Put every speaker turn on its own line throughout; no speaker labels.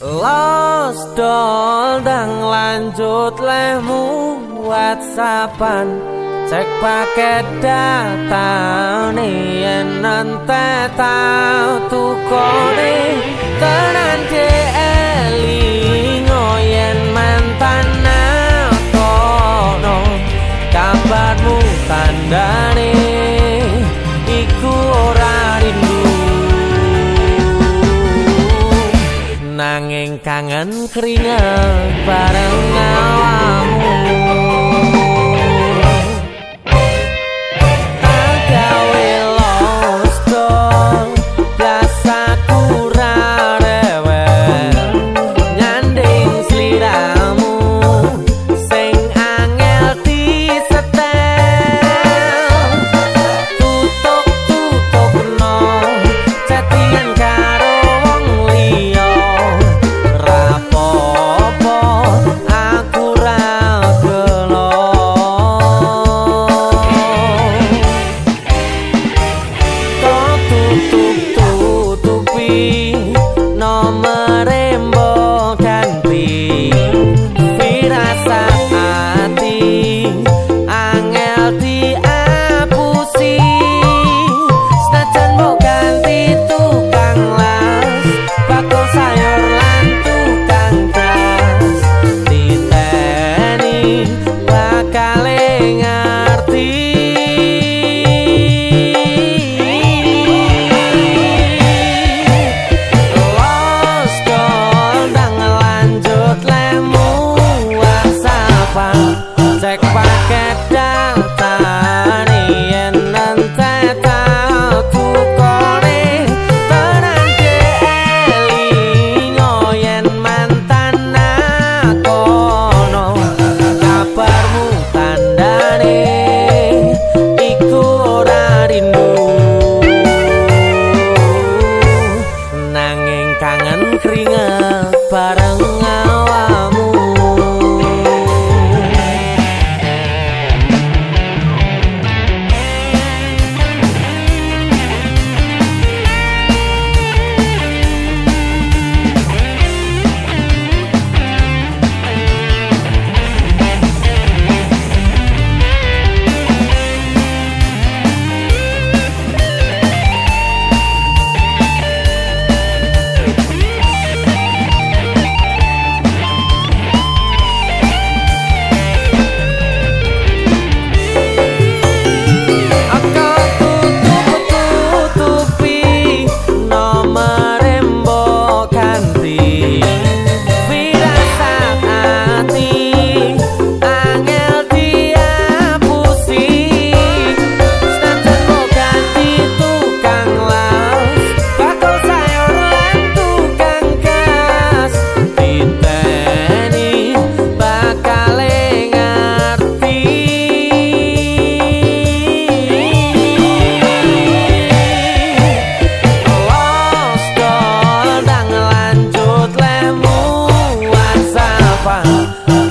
Los dol lanjut lemu whatsappan Cek paket data nih nanti tau tukone. Tenan ke Nanging kangen keringet bareng awamu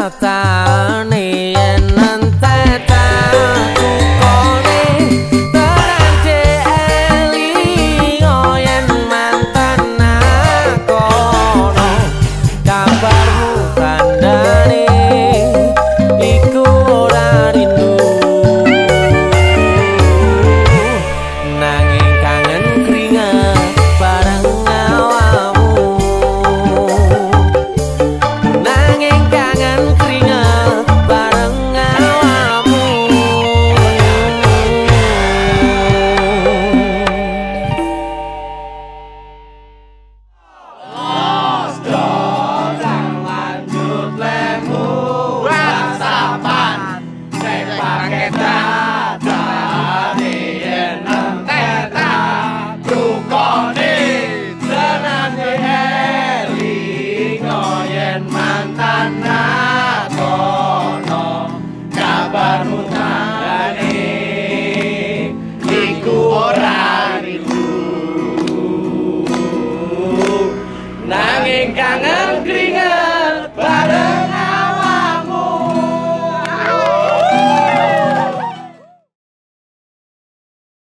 data nih angin kangen it.